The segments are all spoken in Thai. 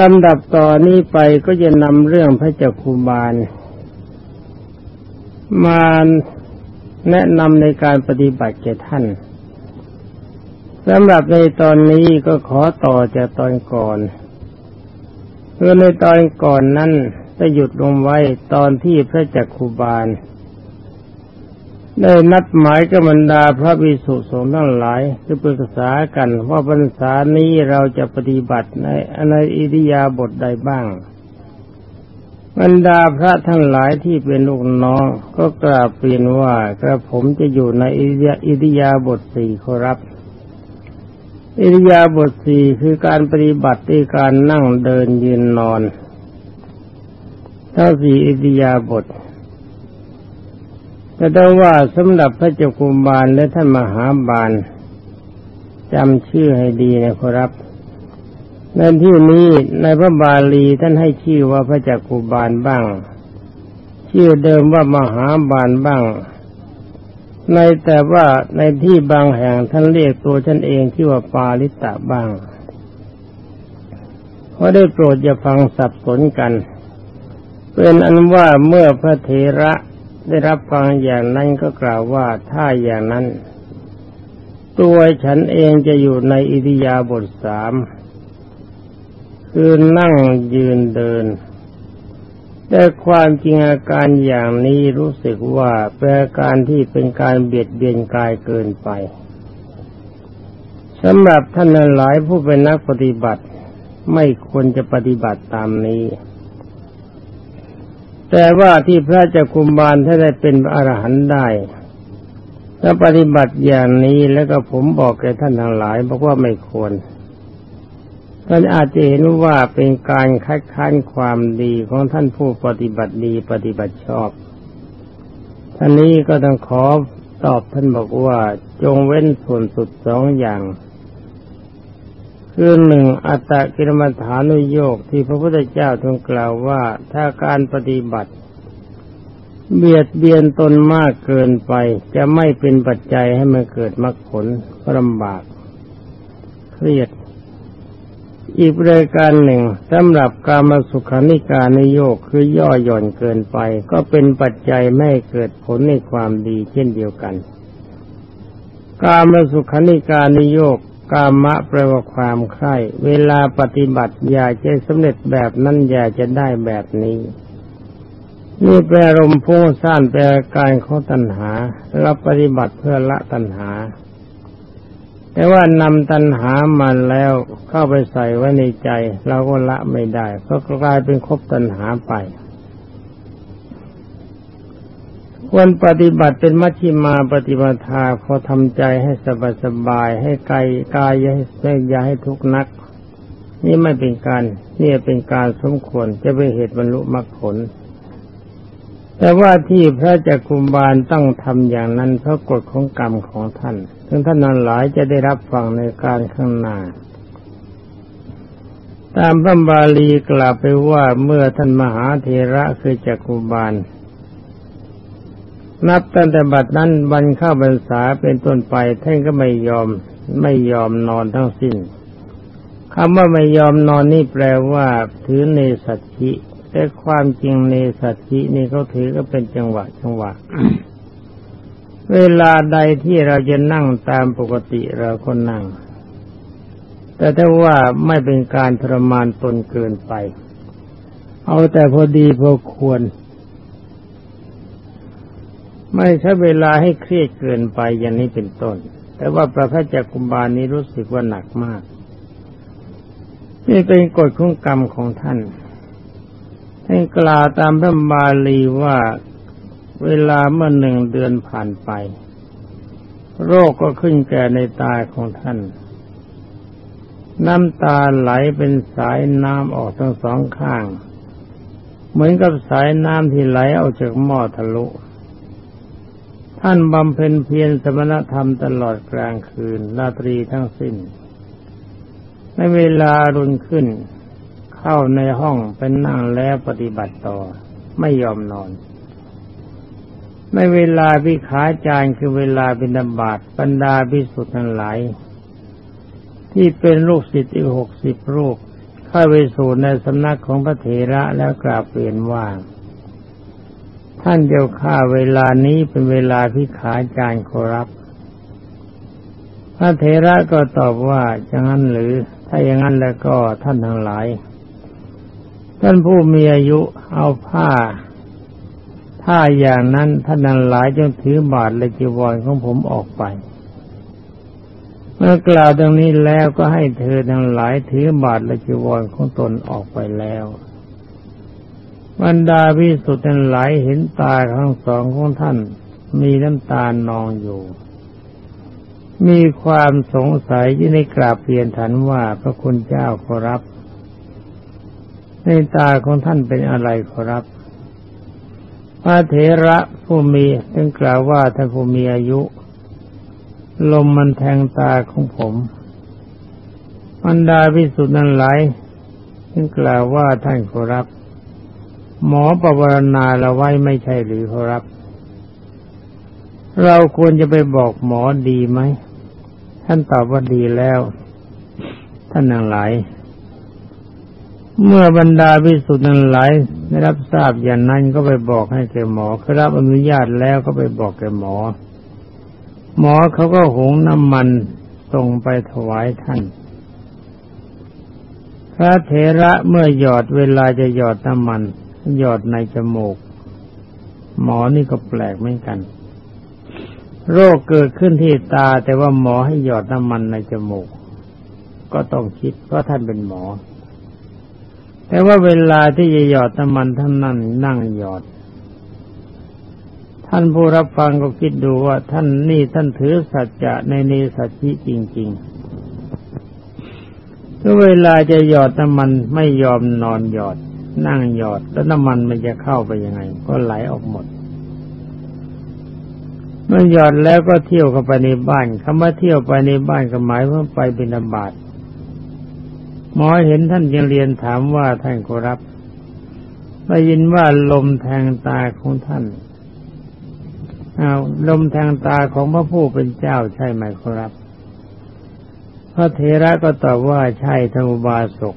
ลำดับต่อนนี้ไปก็จะนำเรื่องพระเจ้าคูบาล มาแนะนำในการปฏิบัติแก่ท่านสำหรับในตอนนี้ก็ขอต่อจากตอนก่อนเพื่อในตอนก่อนนั้นจะหยุดลงไว้ตอนที่พระจักคูบาล ได้นัดหมายกับบรรดาพระวิสุสงฆ์ทั้งหลายจะปรึกษากันว่าพรรษานี้เราจะปฏิบัติในในอิริยาบถใดบ้าง บรรดาพระทั้งหลายที่เป็นลูกน้องก็กราบเปลี่ยนว่ากระผมจะอยู่ในอิริยาบถสี่ขอรับ อิริยาบถสี่คือการปฏิบัติในการนั่งเดินยืนนอนทั้งสี่อิริยาบถ แต่ได้ว่าสำหรับพระเจ้ากุมบาลและท่านมหาบาลจำชื่อให้ดีนะครับในที่นี้ในพระบาลีท่านให้ชื่อว่าพระจักกุบาลบ้าง ชื่อเดิมว่ามหาบาลบ้าง ในแต่ว่าในที่บางแห่งท่านเรียกตัวท่านเองที่ว่าปาลิตะบ้างเพราะได้โปรดอย่าฟังสับสนกัน เป็นอันว่าเมื่อพระเทระ ได้รับฟังอย่างนั้นก็กล่าวว่าถ้าอย่างนั้น ตัวฉันเองจะอยู่ในอิริยาบถสามคือนั่งยืนเดิน แต่ความจริงอาการอย่างนี้รู้สึกว่าเป็นการที่เป็นการเบียดเบียนกายเกินไปสำหรับท่านหลายผู้เป็นนักปฏิบัติไม่ควรจะปฏิบัติตามนี้ แต่ว่าที่พระจักุมบาลถ้าได้เป็นอรหันต์ได้ถ้าปฏิบัติอย่างนี้แล้วก็ผมบอกแก่ท่านทั้งหลายบอกว่าไม่ควรท่านอาจจะเห็นว่าเป็นการคัดค้านความดีของท่านผู้ปฏิบัติดีปฏิบัติชอบ ท่านนี้ก็ต้องขอตอบท่านบอกว่าจงเว้นส่วนสุดสองอย่าง คือหนึ่งอัตตกิรมฐานุโยกที่พระพุทธเจ้าทรงกล่าวว่าถ้าการปฏิบัติ เบียดเบียนตนมากเกินไป จะไม่เป็นปัจจัยให้มันเกิดมรรคผลลำบาก เครียด อีกรายการหนึ่งสำหรับการมาสุขานิการนโยกคือย่อหย่อนเกินไป ก็เป็นปัจจัยไม่เกิดผลในความดีเช่นเดียวกัน การมาสุขานิการนโยก กามะแปลว่าความใคร่เวลาปฏิบัติอยากจะสำเร็จแบบนั้นอยากจะได้แบบนี้ นี่แปลรมพุ่งสั้นแปลการของตัณหาเราปฏิบัติเพื่อละตัณหา แต่ว่านำตัณหามาแล้วเข้าไปใส่ไว้ในใจ เราก็ละไม่ได้ เพราะกลายเป็นคบตัณหาไป ควรปฏิบัติเป็นมัชฌิมาปฏิบัติาพอทำใจให้สบายสบายให้กายกายอย่าให้อย่าให้ทุกข์นัก นี่ไม่เป็นการนี่เป็นการสมควรจะเป็นเหตุบรรลุมรรคผล แต่ว่าที่พระจักคุมบาลต้องทำอย่างนั้นเพราะกฎของกรรมของท่านถึงท่านนั้นหลายจะได้รับฟังในการข้างหน้าตามพระบาลีกล่าวไปว่าเมื่อท่านมหาเทระคือจักคุบาล นับตั้งแต่บัดนั้นวันเข้าพรรษาเป็นต้นไปท่านก็ไม่ยอมไม่ยอมนอนทั้งสิ้นคำว่าไม่ยอมนอนนี่แปลว่า ถือเนสัตชิแต่ความจริงเนสัตชินี่เขาถือก็เป็นจังหวะจังหวะ เวลาใดที่เราจะนั่งตามปกติเราก็นั่ง แต่ถ้าว่าไม่เป็นการทรมานตนเกินไป เอาแต่พอดีพอควร ไม่ใช้เวลาให้เครียดเกินไปอย่างนี้เป็นต้น แต่ว่าพระพัจักุมบาลนี้รู้สึกว่าหนักมาก นี่เป็นกฎของกรรมของท่านท่านกล่าวตามพระบาลีว่าเวลาเมื่อหนึ่งเดือนผ่านไป โรคก็ขึ้นแก่ในตาของท่าน น้ำตาไหลเป็นสายน้ำออกทั้งสองข้าง เหมือนกับสายน้ำที่ไหลออกจากหม้อทะลุ ท่านบำเพ็ญเพียรสมณธรรมตลอดกลางคืนราตรีทั้งสิ้น ในเวลารุนขึ้น เข้าในห้องเป็นนั่งแล้วปฏิบัติต่อ ไม่ยอมนอน ในเวลาพิขาจาร์คือเวลาบินาบาตบรรดาพิสุทธิ์ทั้งหลาย ที่เป็นลูกศิษย์อีกหกสิบรูปเข้าไปสู่ในสำนักของพระเถระแล้วกราบเปลี่ยนว่า ท่านเจ้าข้าเวลานี้เป็นเวลาพิขาจารย์ขอรับ พระเถระก็ตอบว่าอย่างนั้นหรือ ถ้าอย่างนั้นแล้วก็ท่านทั้งหลาย ท่านผู้มีอายุเอาผ้า ถ้าอย่างนั้นท่านทั้งหลายจงถือบาทและจีวรของผมออกไป เมื่อกล่าวดังนี้แล้วก็ให้เธอทั้งหลายถือบาทและจีวรของตนออกไปแล้ว บรรดาพิสุทธิ์ทั้งหลายเห็นตาทั้งสองของท่าน มีน้ำตาลนองอยู่ มีความสงสัยที่ในกราบเปลี่ยนถันว่าพระคุณเจ้าขอรับ ในตาของท่านเป็นอะไรขอรับพระเถระผู้มีจึงกล่าวว่าท่านผู้มีอายุ ลมมันแทงตาของผมบรรดาพิสุทธิ์นั้นหลายจึงกล่าวว่าท่านขอรับ หมอประวรณาเราไว้ไม่ใช่หรือขอรับ เราควรจะไปบอกหมอดีไหม ท่านตอบว่าดีแล้ว ท่านนั้งหลาย เมื่อบรรดาพิสุทธิ์นั้นหลายได้รับทราบอย่างนั้นก็ไปบอกให้แกหมอครับอนุญาตแล้วก็ไปบอกแกหมอ หมอเขาก็หุงน้ำมันส่งไปถวายท่านพระเถระเมื่อหยอดเวลาจะหยอดน้ำมัน หยอดในจมูก หมอนี่ก็แปลกเหมือนกัน โรคเกิดขึ้นที่ตา แต่ว่าหมอให้หยอดน้ำมันในจมูก ก็ต้องคิดเพราะท่านเป็นหมอ แต่ว่าเวลาที่จะหยอดน้ำมันท่านนั่นนั่งหยอด ท่านผู้รับฟังก็คิดดูว่าท่านนี่ท่านถือสัจจะในเนสัจจิจริง ๆถ้าเวลาจะหยอดน้ำมันไม่ยอมนอนหยอด นั่งหยอดแล้วน้ำมันมันจะเข้าไปยังไง ก็ไหลออกหมด เมื่อหยอดแล้วก็เที่ยวเข้าไปในบ้านคำว่าเที่ยวไปในบ้านก็หมายว่าไปบิณฑบาตหมอเห็นท่านยังเรียนถามว่าท่านก็รับได้ยินว่าลมแทงตาของท่านอาลมแทงตาของพระผู้เป็นเจ้าใช่ไหมครับ พระเทระก็ตอบว่าใช่ธรรมบาสก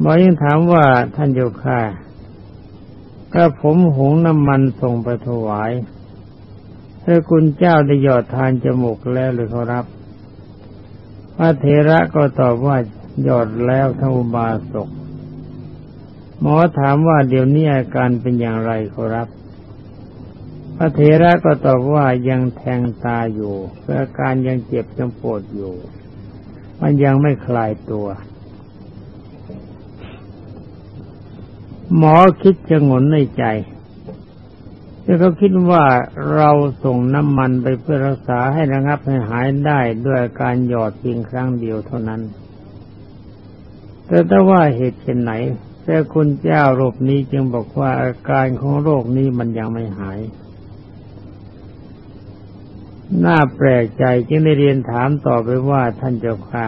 หมอยังถามว่าท่านโยคาก็ผมหุงน้ำมันส่งไปถวายถ้าคุณเจ้าได้หยอดทานจมูกแล้วหรือครับ พระเทระก็ตอบว่าหยอดแล้วธรรมบาสกหมอถามว่าเดี๋ยวนี้อาการเป็นอย่างไรครับ พระเถระก็ตอบว่ายังแทงตาอยู่อาการยังเจ็บยังปวดอยู่ มันยังไม่คลายตัว หมอคิดจะงนในใจแต่เขาคิดว่าเราส่งน้ำมันไปเพื่อรักษาให้ระงับให้หายได้ด้วยการหยอดเพียงครั้งเดียวเท่านั้น แต่ถ้าว่าเหตุเช่นไหนแต่คุณเจ้าโรคนี้จึงบอกว่าอาการของโรคนี้มันยังไม่หาย น่าแปลกใจจึงได้เรียนถามต่อไปว่าท่านเจ้าค่ะ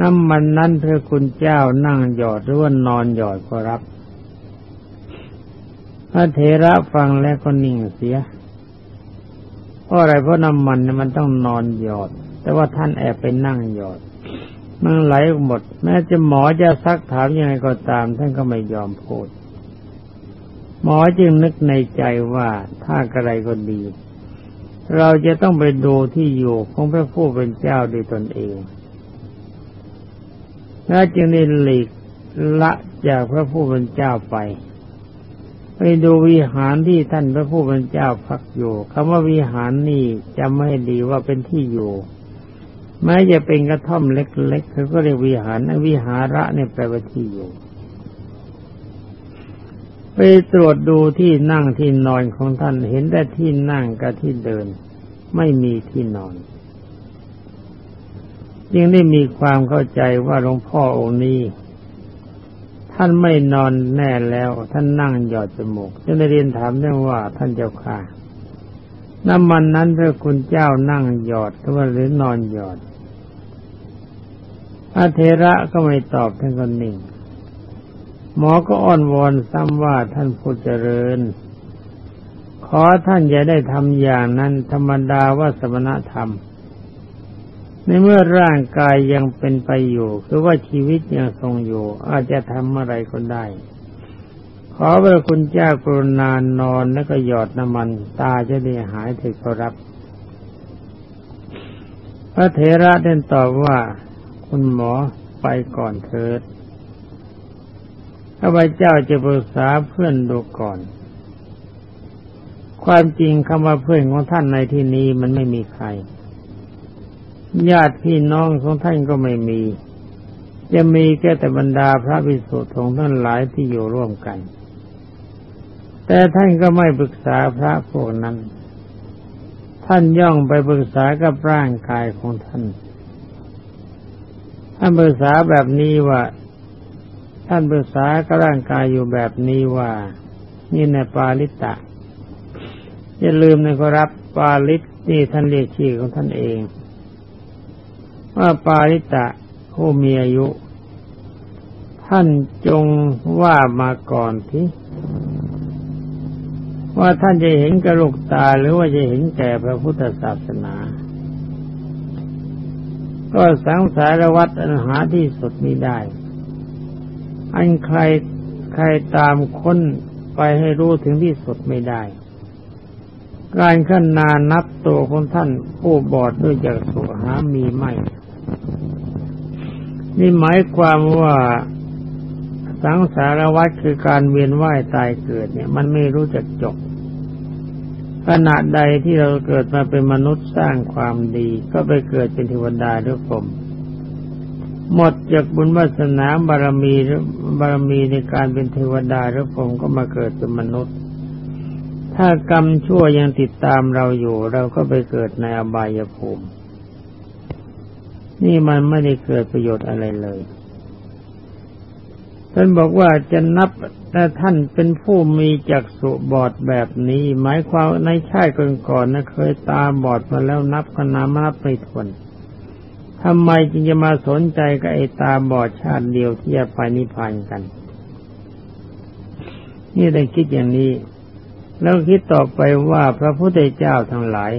น้ำมันนั้นพื่อคุณเจ้านั่งหยอดหรือว่านอนหยอดก็รับ พระเถระฟังแล้วก็นิ่งเสีย เพราะอะไรเพราะน้ำมันมันต้องนอนหยอด แต่ว่าท่านแอบไปนั่งหยอด มันไหลหมด แม้จะหมอจะซักถามยังไงก็ตาม ท่านก็ไม่ยอมพูด หมอจึงนึกในใจว่าถ้ากระไรก็ดี เราจะต้องไปดูที่อยู่ของพระผู้เป็นเจ้าด้วยตนเอง และจึงได้หลีกละจากพระผู้เป็นเจ้าไป ไปดูวิหารที่ท่านพระผู้เป็นเจ้าพักอยู่คำว่าวิหารนี่จำไม่ดีว่าเป็นที่อยู่แม้จะเป็นกระท่อมเล็กๆเขาก็เรียกวิหารวิหาระเนี่ยแปลว่าที่อยู่ ไปตรวจดูที่นั่งที่นอนของท่านเห็นแต่ที่นั่งกับที่เดิน ไม่มีที่นอน ยังได้มีความเข้าใจว่าหลวงพ่อองค์นี้ ท่านไม่นอนแน่แล้ว ท่านนั่งหยอดจมูกจึงได้เรียนถามเรื่องว่าท่านเจ้าค่ะน้ำมันนั้นถ้าคุณเจ้านั่งหยอดหรือว่าหรือนอนหยอดพระเทระก็ไม่ตอบท่านก็นิ่ง หมอก็อ้อนวอนซ้ำว่าท่านผู้เจริญ ขอท่านอย่าได้ทำอย่างนั้นธรรมดาว่าสมณธรรม ในเมื่อร่างกายยังเป็นไปอยู่ คือว่าชีวิตยังทรงอยู่ อาจจะทำอะไรก็ได้ ขอพระคุณเจ้ากรุณานนอนแล้วก็หยอดน้ำมัน ตาจะได้หายถึงเขารับ พระเถระเด่นตอบว่า คุณหมอไปก่อนเถิดข้าพเจ้าจะปรึกษาเพื่อนดูก่อน ความจริงคำว่าเพื่อนของท่านในที่นี้มันไม่มีใคร ญาติพี่น้องของท่านก็ไม่มี จะมีแค่แต่บรรดาพระภิกษุของท่านหลายที่อยู่ร่วมกัน แต่ท่านก็ไม่ปรึกษาพระพวกนั้น ท่านย่องไปปรึกษากับร่างกายของท่าน ท่านปรึกษาแบบนี้ว่า ท่านปรึกษากับร่างกายอยู่แบบนี้ว่า นี่ในปาลิตะอย่าลืมนะครับปาลิตนี่ท่านเรียกชื่อของท่านเอง ว่าปาลิตะผู้มีอายุ ท่านจงว่ามาก่อนที่ว่าท่านจะเห็นกระลูกตาหรือว่าจะเห็นแก่พระพุทธศาสนา ก็สังสารวัตรอันหาที่สุดม่ได้ อันใครใครตามค้นไปให้รู้ถึงที่สุดไม่ได้ การขั้นนานับตัวของท่านผู้บอดด้วยจากสุหามีไม่ นี่หมายความว่าสังสารวัฏคือการเวียนว่ายตายเกิดเนี่ย มันไม่รู้จักจบขณะใดที่เราเกิดมาเป็นมนุษย์สร้างความดี ก็ไปเกิดเป็นเทวดาหรือพรหมหมดจากบุญวาสนาบารมีบารมีในการเป็นเทวดาหรือผมก็มาเกิดเป็นมนุษย์ ถ้ากรรมชั่วยังติดตามเราอยู่ เราก็ไปเกิดในอบายภูมิ นี่มันไม่ได้เกิดประโยชน์อะไรเลย ท่านบอกว่าจะนับแต่ท่านเป็นผู้มีจักษุบอดแบบนี้ หมายความในชาติก่อนๆนะเคยตาบอดมาแล้วนับก็นานับไม่ทวนทำไมจึงจะมาสนใจกับไอ้ตาบอดชาติเดียวที่จะไปนิพพานกัน นี่ได้คิดอย่างนี้ แล้วคิดต่อไปว่าพระพุทธเจ้าทั้งหลาย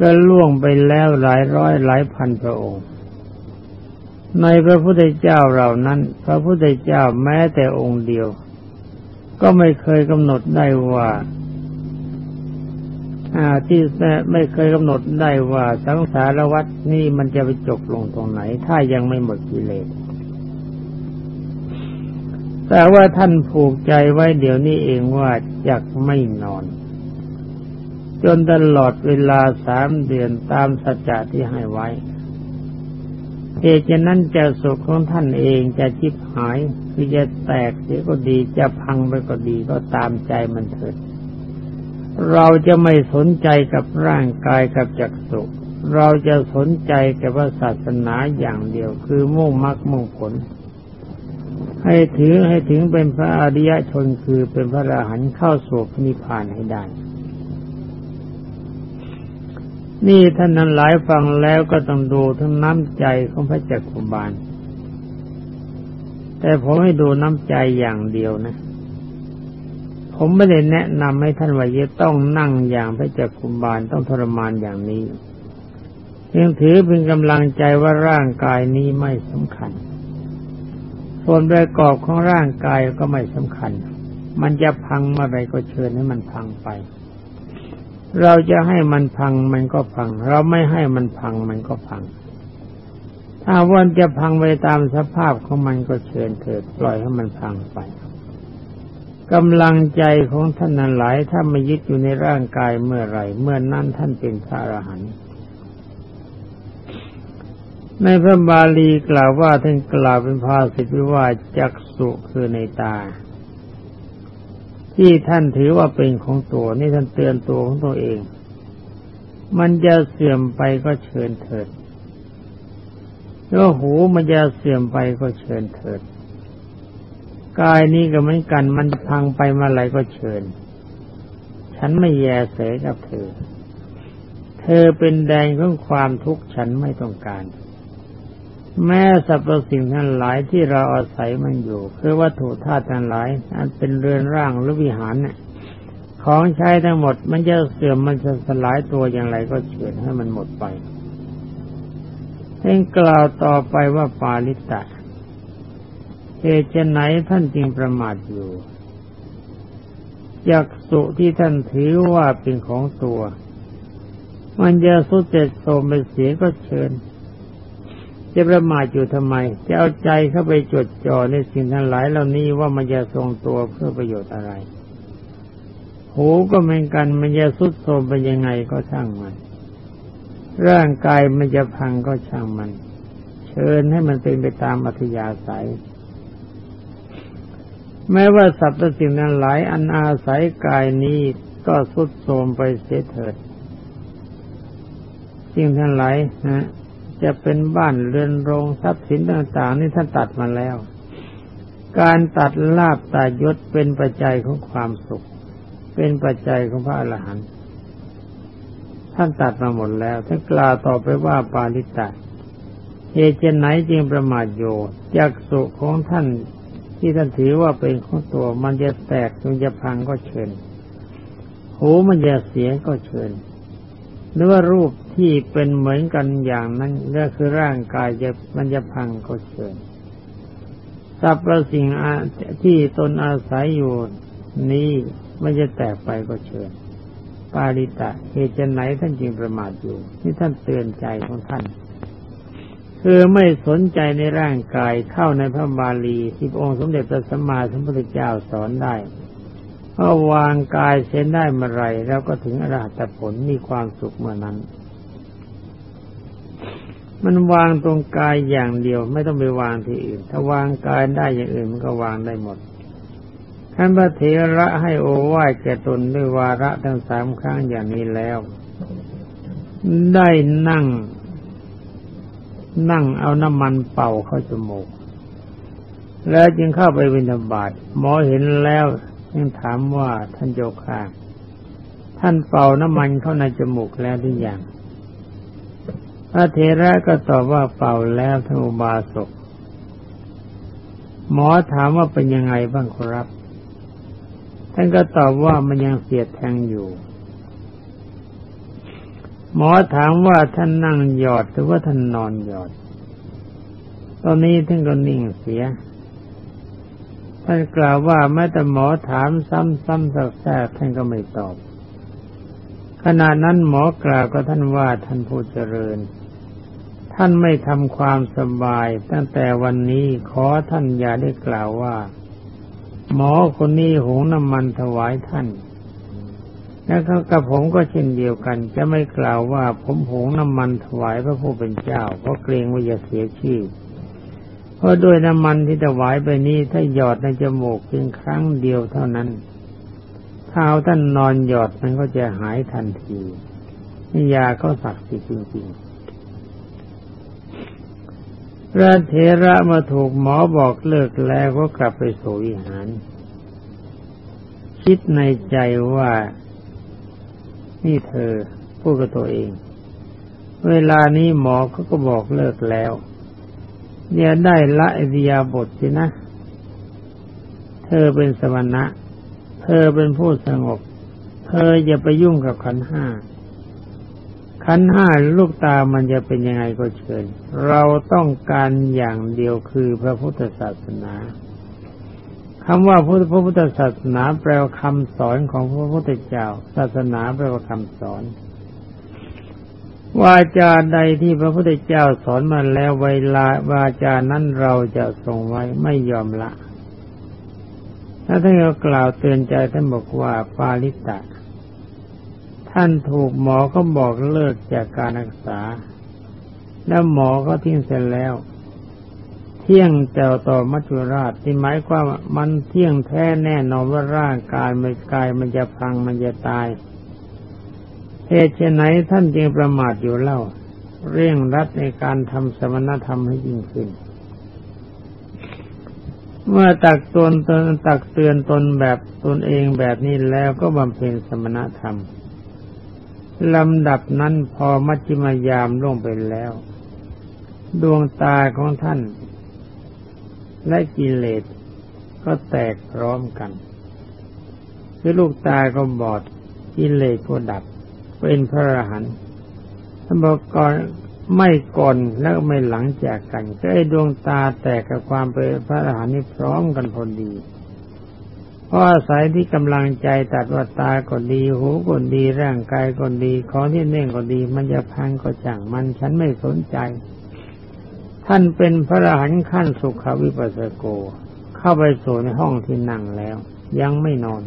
ก็ล่วงไปแล้วหลายร้อยหลายพันพระองค์ ในพระพุทธเจ้าเหล่านั้น พระพุทธเจ้าแม้แต่องค์เดียว ก็ไม่เคยกำหนดได้ว่าที่ไม่เคยกำหนดได้ว่าสังสารวัฏนี่มันจะไปจบลงตรงไหน ถ้ายังไม่หมดกิเลสแต่ว่าท่านผูกใจไว้เดี๋ยวนี้เองว่าจะไม่นอน จนตลอดเวลาสามเดือนตามสัจจะที่ให้ไว้เหตุฉะนั้นจะสุขของท่านเองจะจิบหายคือจะแตกเสียก็ดีจะพังไปก็ดีก็ตามใจมันเถิด เราจะไม่สนใจกับร่างกายกับจักสุเราจะสนใจกับพระศาสนาอย่างเดียวคือมุ่งมรรคมุ่งผล ให้ถือให้ถึงเป็นพระอริยชนคือเป็นพระอรหันต์เข้าสู่นิพพานให้ได้ นี่ท่านนั้นหลายฟังแล้วก็ต้องดูทั้งน้ำใจของพระจักรบาล แต่ผมให้ดูน้ำใจอย่างเดียวนะ ผมไม่ได้แนะนำให้ท่านว่าจะต้องนั่งอย่างพระจักคุบาลต้องทรมานอย่างนี้ยังถือเป็นกำลังใจว่าร่างกายนี้ไม่สำคัญ ส่วนประกอบของร่างกายก็ไม่สำคัญ มันจะพังเมื่อไรก็เชิญให้มันพังไป เราจะให้มันพังมันก็พัง เราไม่ให้มันพังมันก็พัง ถ้าวันจะพังไปตามสภาพของมันก็เชิญเถิดปล่อยให้มันพังไปกำลังใจของท่านนั้นหลายถ้าไม่ยึดอยู่ในร่างกายเมื่อไรเมื่อนนั้นท่านเป็นพระอรหันต์ในพระบาลีกล่าวว่าท่านกล่าวเป็นภาษิตว่าจักสุคือในตา ที่ท่านถือว่าเป็นของตัวนี่ท่านเตือนตัวของตัวเอง มันจะเสื่อมไปก็เชิญเถิดแล้วหูมันจะเสื่อมไปก็เชิญเถิดกายนี้ก็เหมือนกันมันพังไปมาไหลก็เชิญ ฉันไม่แยเสกับเธอ เธอเป็นแดงของความทุกข์ฉันไม่ต้องการ แม้สรรพสิ่งทั้งหลายที่เราอาศัยมันอยู่ คือวัตถุธาตุทั้งหลายอันเป็นเรือนร่างหรือวิหารเนี่ยของใช้ทั้งหมดมันจะเสื่อมมันจะสลายตัวอย่างไรก็เชิญให้มันหมดไปเองกล่าวต่อไปว่าปาลิตะเหตุไหนท่านจึงประมาทอยู่จักสุที่ท่านถือว่าเป็นของตัว มันจะสุดเจ็ดโสมไปเสียก็เชิญ จะประมาทอยู่ทำไม จะเอาใจเข้าไปจดจ่อในสิ่งทั้งหลายเหล่านี้ว่ามันจะทรงตัวเพื่อประโยชน์อะไร หูก็เหมือนกันมันจะสุดโทมไปยังไงก็ช่างมัน ร่างกายมันจะพังก็ช่างมัน เชิญให้มันเป็นไปตามอัธยาศัย แม้ว่าสัตว์สิ่งนั้นหลายอันอาศัยกายนี้ก็สุดโทมไปเสียเถิดสิ่งทั้งหลายนะ จะเป็นบ้านเรือนโรงทรัพย์สินต่างๆ นี่ท่านตัดมาแล้ว การตัดลาบตัดยศเป็นปัจจัยของความสุข เป็นปัจจัยของพระอรหันต์ท่านตัดมาหมดแล้วท่านกล่าวต่อไปว่าปาลิตะเหตุไหนจึงประมาทโยจักสุของท่านที่ท่านถือว่าเป็นของตัว มันจะแตกมันจะพังก็เชิญหูมันจะเสียก็เชิญ หรือว่ารูปที่เป็นเหมือนกันอย่างนั้นก็คือร่างกายจะมันจะพังก็เชิญทรัพย์ประสิ่งที่ตนอาศัยอยู่นี้มันจะแตกไปก็เชิญปาริตะเหตุไหนท่านจึงประมาทอยู่ที่ท่านเตือนใจของท่านคือไม่สนใจในร่างกายเข้าในพระบาลีที่องค์สมเด็จพระสัมมาสัมพุทธเจ้าสอนได้ พอวางกายเส้นได้เมื่อไรแล้วก็ถึงอรหัตผลมีความสุขเมื่อนั้น มันวางตรงกายอย่างเดียวไม่ต้องไปวางที่อื่น ถ้าวางกายได้อย่างอื่นมันก็วางได้หมดท่านพระเถระให้โอวาทแก่ตนด้วยวาระทั้งสามครั้งอย่างนี้แล้ว ได้นั่ง นั่งเอาน้ำมันเป่าเข้าจมูก แล้วจึงเข้าไปวินาบาตหมอเห็นแล้ว ยังถามว่าท่านโยคาท่านเป่าน้ำมันเข้าในจมูกแล้วหรือยังพระเทระก็ตอบว่าเป่าแล้วท่านอุบาสก หมอถามว่าเป็นยังไงบ้างครับ ท่านก็ตอบว่ามันยังเสียดแทงอยู่ หมอถามว่าท่านนั่งหยอดหรือว่าท่านนอนหยอด ตอนนี้ท่านก็นิ่งเสีย ท่านกล่าวว่าแม้แต่หมอถามซ้ำๆสักแทกท่านก็ไม่ตอบ ขณะนั้นหมอกล่าวกับท่านว่าท่านผู้เจริญ ท่านไม่ทำความสบาย ตั้งแต่วันนี้ขอท่านอย่าได้กล่าวว่า หมอคนนี้หงน้ำมันถวายท่านแล้วกับผมก็เช่นเดียวกัน จะไม่กล่าวว่าผมหงน้ำมันถวายพระผู้เป็นเจ้า เพราะเกรงว่าจะเสียชื่อ เพราะด้วยน้ำมันที่ถวายไปนี้ถ้าหยอดในจมูกเพียงครั้งเดียวเท่านั้นเท้าท่านนอนหยอดมันก็จะหายทันทีนี่ยาก็ศักดิ์สิทธิ์จริงๆพระเทระมาถูกหมอบอกเลิกแล้วก็กลับไปสวิหาร คิดในใจว่านี่เธอพูดกับตัวเอง เวลานี้หมอเขาก็บอกเลิกแล้ว เนี่ยได้ละอิยาบทสินะ เธอเป็นสมณะเธอเป็นผู้สงบ เธออย่าไปยุ่งกับขันห้า ขันห้าลูกตามันจะเป็นยังไงก็เชิญ เราต้องการอย่างเดียวคือพระพุทธศาสนาคำว่าพระพุทธศาสนาแปลว่าคำสอนของพระพุทธเจ้า ศาสนาแปลว่าคำสอน วาจาใดที่พระพุทธเจ้าสอนมาแล้วเวลาวาจานั้นเราจะทรงไว้ไม่ยอมละ ถ้าท่านก็กล่าวเตือนใจท่านบอกว่าปาลิตะ ท่านถูกหมอเขาบอกเลิกจากการรักษา แล้วหมอก็ทิ้งเสร็จแล้ว เที่ยงแต่ต่อมัจจุราชที่หมายความมันเที่ยงแท้แน่นอนว่าร่างกายไม่กายมันจะพังมันจะตาย เหตุเช่นไหนท่านจึงประมาทอยู่เล่า เร่งรัดในการทำสมณธรรมให้ยิ่งขึ้น เมื่อตักตนตนตักเตือนตนแบบตนเองแบบนี้แล้วก็บำเพ็ญสมณธรรมลำดับนั้นพอมัจจิมายามล่วงไปแล้ว ดวงตาของท่าน และกิเลสก็แตกพร้อมกันคือลูกตาก็บอดกิเลสก็ดับ เป็นพระอรหันต์ท่านบอกก่อนไม่ก่อนแล้วไม่หลังจากกันก็ไอ้ดวงตาแตกกับความเป็นพระอรหันต์นี่พร้อมกันพอดีเพราะอาศัยที่กำลังใจตัดว่าตาก็ดี หูก็ดีร่างกายก็ดีของที่เน่งก็ดี มันจะพังก็จังมันฉันไม่สนใจ ท่านเป็นพระอรหันต์ขั้นสุขวิปัสสโก เข้าไปสู่ในห้องที่นั่งแล้ว ยังไม่นอน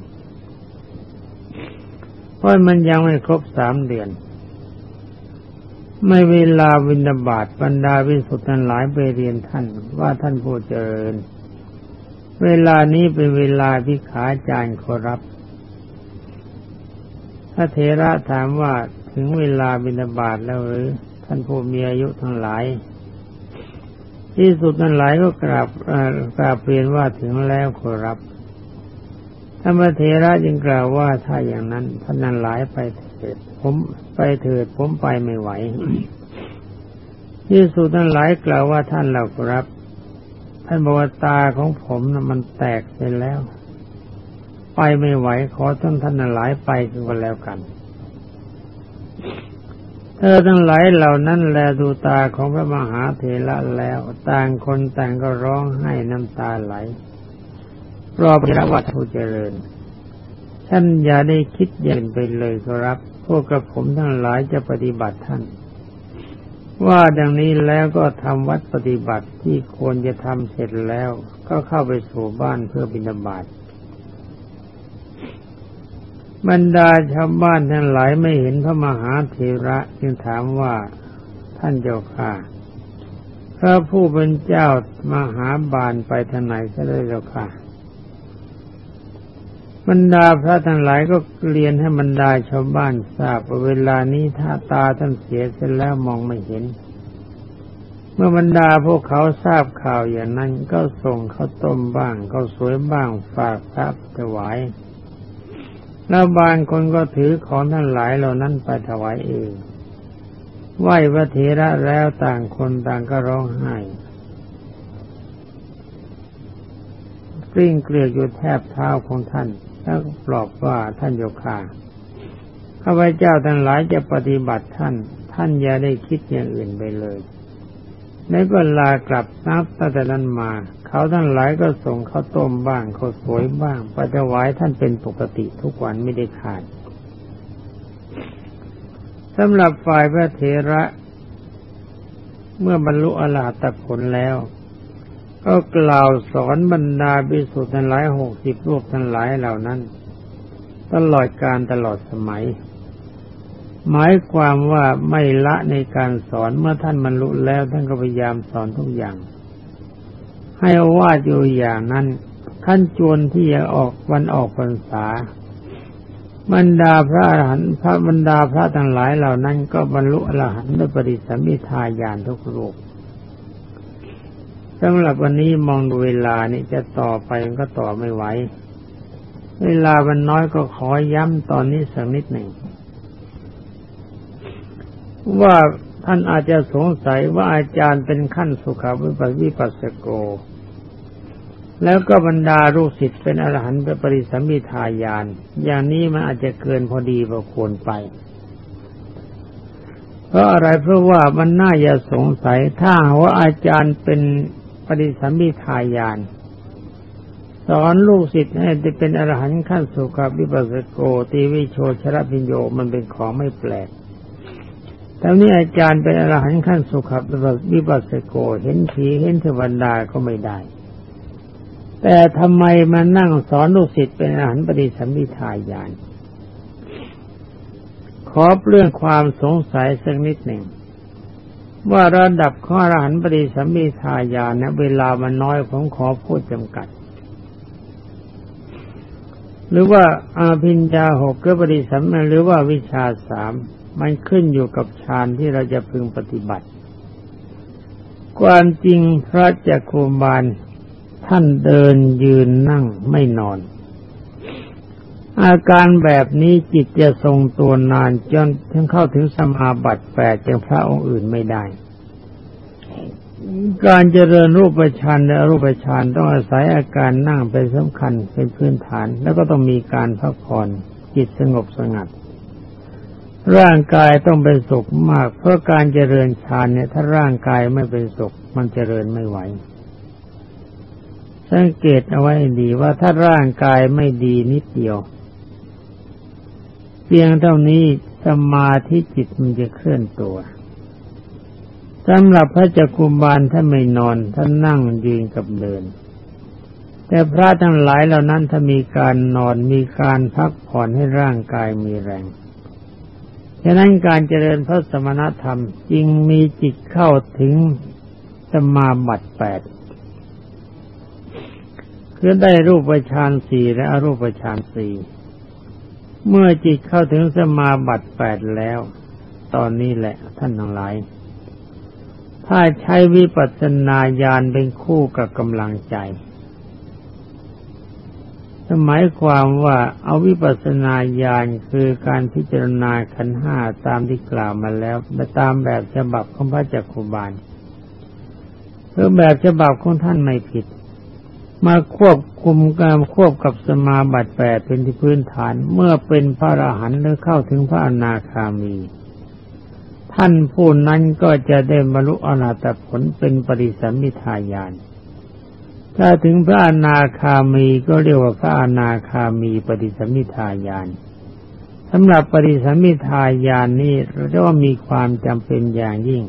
เพราะมันยังไม่ครบสามเดือน ไม่เวลาวินาบาตบรรดาวิสุทธ์ทั้งหลายไปเรียนท่านว่าท่านผู้เจริญ เวลานี้เป็นเวลาพิขาจารย์ขอรับพระเทระถามว่าถึงเวลาบินาบาตแล้วหรือท่านผู้มีอายุทั้งหลาย ที่สุดทั้งหลายก็กราบกราบเรียนว่าถึงแล้วขอรับ ธรรมเทระจึงกล่าวว่าถ้าอย่างนั้นท่านนั้นหลายไปเถิดผมไปเถิดผมไปไม่ไหวที่สุดท่านหลายกล่าวว่าท่านเราครับท่านบอกว่าตาของผมนะมันแตกไปแล้ว ไปไม่ไหวขอท่านท่านหลายไปกันแล้วกันเธอทั้งหลายเหล่านั้นแลดูตาของพระมหาเถระแล้ว ต่างคนต่างก็ร้องไห้น้ำตาไหล รอพระวัตถุเจริญ ท่านอย่าได้คิดเย็นไปเลยครับ พวกกระผมทั้งหลายจะปฏิบัติท่าน ว่าดังนี้แล้วก็ทำวัดปฏิบัติที่ควรจะทำเสร็จแล้ว ก็เข้าไปสู่บ้านเพื่อบิณฑบาตบรรดาชาวบ้านทั้งหลายไม่เห็นพระมหาเถระจึงถามว่าท่านเจ้าค่ะพระผู้เป็นเจ้ามหาบานไปทางไหนก็เลยเจ้าค่ะ บรรดาพระทั้งหลายก็เรียนให้บรรดาชาวบ้านทราบว่าเวลานี้ถ้าตาท่านเสียเสร็จแล้วมองไม่เห็น เมื่อบรรดาพวกเขาทราบข่าวอย่างนั้นก็ส่งข้าวต้มบ้างข้าวสวยบ้างฝากพระถวายแล้วบางคนก็ถือของท่านหลายเหล่านั้นไปถวายเองไหว้พระเถระแล้วต่างคนต่างก็ร้องไห้กลิ้งเกลียกอยู่แทบเท้าของท่าน แล้วปลอบว่าท่านโยคาข้าพเจ้าทั้งหลายจะปฏิบัติท่าน ท่านอย่าได้คิดอย่างอื่นไปเลยแล้วก็ลากลับนับตั้งแต่นั้นมา เขาทั้งหลายก็ส่งข้าวต้มบ้างข้าวสวยบ้างปฏิวายท่านเป็นปกติทุกวันไม่ได้ขาดสำหรับฝ่ายพระเถระ เมื่อบรรลุอรหัตผลแล้ว ก็กล่าวสอนบรรดาบิสุทธิ์ทั้งหลายหกสิบรูปทั้งหลายเหล่านั้น ตลอดการตลอดสมัย หมายความว่าไม่ละในการสอนเมื่อท่านบรรลุแล้วท่านก็พยายามสอนทุกอย่าง ให้ว่าอยู่อย่างนั้นท่านจวนที่จะออกวันออกพรรษาบรรดาพระอรหันต์พระบรรดาพระทั้งหลายเหล่านั้นก็บรรลุอรหันต์ด้วยปริสัมมิทายานทุกรูป สำหรับวันนี้มองดูเวลานี่จะต่อไปมันก็ต่อไม่ไหว เวลามันน้อยก็ขอย้ำตอนนี้สักนิดหนึ่ง ว่าท่านอาจจะสงสัยว่าอาจารย์เป็นขั้นสุขาวิปัสวิปัสสโก แล้วก็บรรดาลูกศิษย์เป็นอรหันต์เป็นปริสัมมิทายาน อย่างนี้มันอาจจะเกินพอดีพอควรไปเพราะอะไรเพราะว่ามันน่าจะสงสัยถ้าว่าอาจารย์เป็น ฏิสัมมิทายาน สอนลูกศิษย์ให้ได้เป็นอรหันต์ขั้นสุขวิปัสสโกตีวิโชชรพิญโยมันเป็นของไม่แปลกต่นี้อาจารย์เป็นอรหันต์ขั้นสุขวิปัสสโกเห็นผีเห็นเทวดาก็ไม่ได้ แต่ทำไมมานั่งสอนลูกศิษย์เป็นอรหันต์ปฏิสัมมิทายาน ขอเรื่องความสงสัยสักนิดหนึ่ง ว่าระดับข้อรหันปฏิสัมมิทายานะเวลามันน้อยผมขอพูดจำกัด หรือว่าอาพิญญาหกก็ปฏิสัมหรือว่าวิชาสามมันขึ้นอยู่กับฌานที่เราจะพึงปฏิบัติ ความจริงพระจักรุบาลท่านเดินยืนนั่งไม่นอน อาการแบบนี้จิตจะทรงตัวนานจนถึงเข้าถึงสมาบัติแปดจางพระองค์อื่นไม่ได้ การเจริญรูปฌานและรูปฌานต้องอาศัยอาการนั่งเป็นสำคัญเป็นพื้นฐาน แล้วก็ต้องมีการพักผ่อนจิตสงบสงัด ร่างกายต้องเป็นสุขมาก เพราะการเจริญฌานเนี่ย ถ้าร่างกายไม่เป็นสุข มันเจริญไม่ไหวสังเกตเอาไว้ดีว่าถ้าร่างกายไม่ดีนิดเดียว พียงเท่านี้สมาธิจิตมันจะเคลื่อนตัวสำหรับพระจักคุบาลถ้าไม่นอนท่านนั่งยืนกับเดิน แต่พระทั้งหลายเหล่านั้นถ้ามีการนอนมีการพักผ่อนให้ร่างกายมีแรงฉะนั้นการเจริญพระสมณธรรมจึงมีจิตเข้าถึงสมาบัติแปดคือได้รูปฌานสี่และอรูปฌานสี่ เมื่อจิตเข้าถึงสมาบัติแปดแล้ว ตอนนี้แหละท่านทั้งหลาย ถ้าใช้วิปัสสนาญาณเป็นคู่กับกำลังใจหมายความว่าเอาวิปัสสนาญาณคือการพิจารณาขันห้าตามที่กล่าวมาแล้วตามแบบฉบับของพระจักคุบาลเพื่อแบบฉบับของท่านไม่ผิด มาควบคุมการควบกับสมาบัติแปดเป็นที่พื้นฐาน เมื่อเป็นพระอรหันต์หรือเข้าถึงพระอนาคามี ท่านผู้นั้นก็จะได้บรรลุอนาตผลเป็นปริสัมมิทายาน ถ้าถึงพระอนาคามีก็เรียกว่าพระอนาคามีปฏิสัมมิทายานสำหรับปฏิสัมมิทายานนี้เรียกว่ามีความจำเป็นอย่างยิ่ง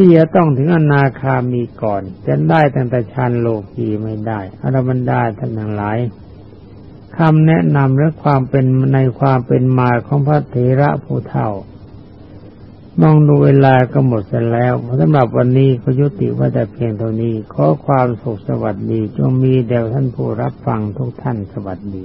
ที่จะต้องถึงอนาคามีก่อนจะได้ตั้งแต่ชานโลกีไม่ได้อรบันดาท่านทั้งหลายคำแนะนำและความเป็นในความเป็นมาของพระเถระผู้เฒ่ามองดูเวลาก็หมดเสร็จแล้วสำหรับวันนี้ก็ยุติว่าแต่เพียงเท่านี้ ขอความสุขสวัสดีจงมีแด่ท่านผู้รับฟังทุกท่านสวัสดี